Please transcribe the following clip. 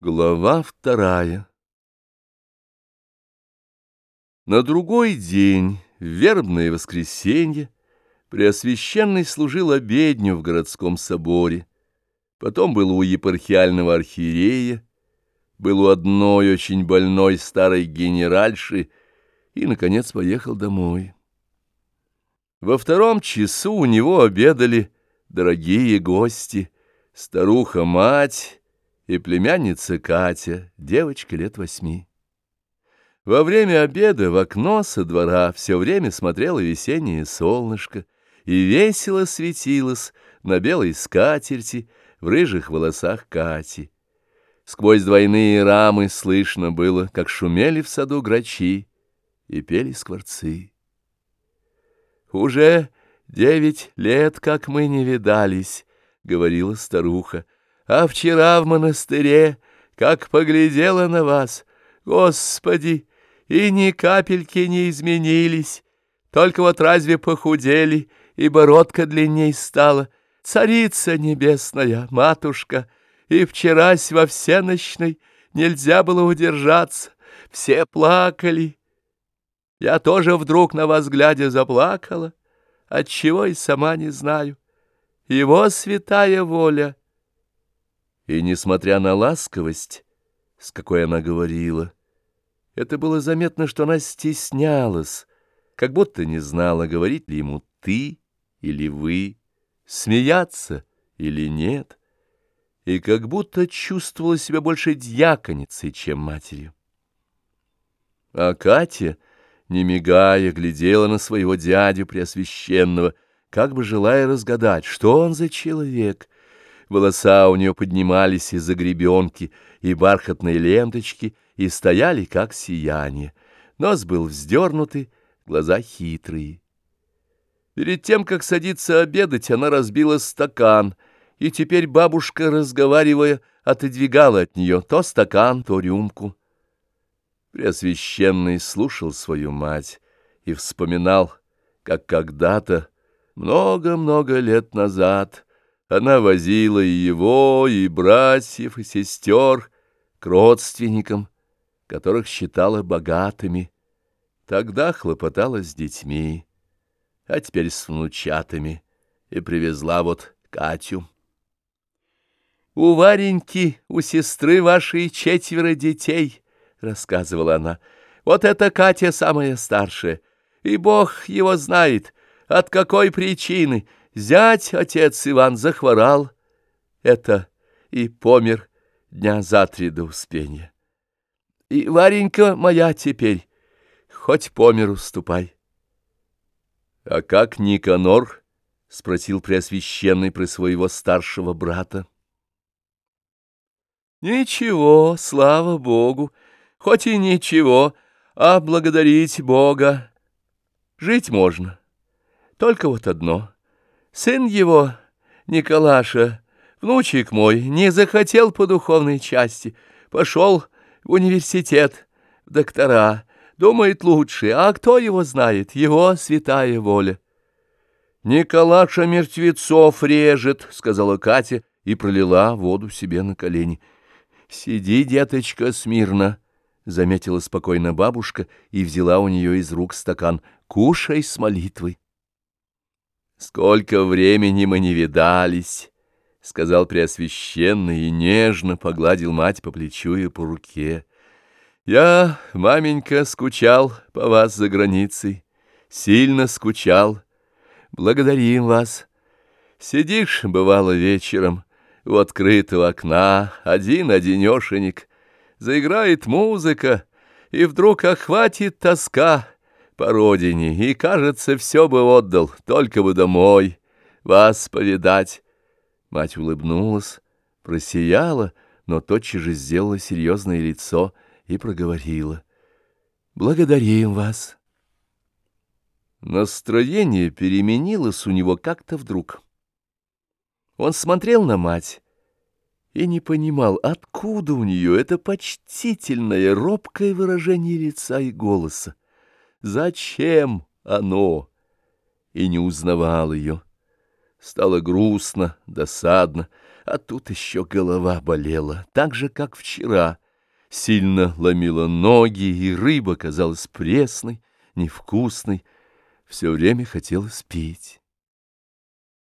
Глава вторая На другой день, вербное воскресенье, Преосвященный служил обедню в городском соборе, потом был у епархиального архиерея, был у одной очень больной старой генеральши и, наконец, поехал домой. Во втором часу у него обедали дорогие гости, старуха-мать, и племянница Катя, девочка лет восьми. Во время обеда в окно со двора все время смотрело весеннее солнышко, и весело светилось на белой скатерти в рыжих волосах Кати. Сквозь двойные рамы слышно было, как шумели в саду грачи и пели скворцы. «Уже девять лет, как мы не видались», — говорила старуха, — а вчера в монастыре, как поглядела на вас, Господи, и ни капельки не изменились, только вот разве похудели, и бородка длинней стала, царица небесная, матушка, и вчерась во всеночной нельзя было удержаться, все плакали. Я тоже вдруг на вас глядя заплакала, отчего и сама не знаю. Его святая воля — и, несмотря на ласковость, с какой она говорила, это было заметно, что она стеснялась, как будто не знала, говорить ли ему «ты» или «вы», смеяться или нет, и как будто чувствовала себя больше дьяконицей, чем матерью. А Катя, не мигая, глядела на своего дядю Преосвященного, как бы желая разгадать, что он за человек — волоса у нее поднимались из-за гребенки и бархатной ленточки и стояли, как сияние. Нос был вздернутый, глаза хитрые. Перед тем, как садиться обедать, она разбила стакан, и теперь бабушка, разговаривая, отодвигала от нее то стакан, то рюмку. Преосвященный слушал свою мать и вспоминал, как когда-то, много-много лет назад, она возила и его, и братьев, и сестер к родственникам, которых считала богатыми. Тогда хлопотала с детьми, а теперь с внучатами, и привезла вот Катю. «У Вареньки, у сестры вашей четверо детей», — рассказывала она. «Вот эта Катя самая старшая, и Бог его знает, от какой причины». Зять, отец Иван, захворал. Это и помер дня за три до успения. И Варенька моя теперь, хоть по миру ступай. — А как Никанор? — спросил Преосвященный про своего старшего брата. — Ничего, слава Богу, хоть и ничего, а благодарить Бога. Жить можно, только вот одно — Сын его, Николаша, внучек мой, не захотел по духовной части, пошел в университет, доктора, думает лучше, а кто его знает, его святая воля. «Николаша мертвецов режет», — сказала Катя и пролила воду себе на колени. «Сиди, деточка, смирно», — заметила спокойно бабушка и взяла у нее из рук стакан. «Кушай с молитвой». «Сколько времени мы не видались!» — сказал Преосвященный и нежно погладил мать по плечу и по руке. «Я, маменька, скучал по вас за границей, сильно скучал. Благодарим вас. Сидишь, бывало, вечером у открытого окна, один-одинешенек, заиграет музыка, и вдруг охватит тоска» по родине, и, кажется, все бы отдал, только бы домой, вас повидать. Мать улыбнулась, просияла, но тотчас же сделала серьезное лицо и проговорила. «Благодарим вас». Настроение переменилось у него как-то вдруг. Он смотрел на мать и не понимал, откуда у нее это почтительное, робкое выражение лица и голоса. Зачем оно? И не узнавал ее. Стало грустно, досадно. а тут еще голова болела, так же, как вчера. Сильно ломила ноги, и рыба казалась пресной, невкусной. Все время хотелось пить.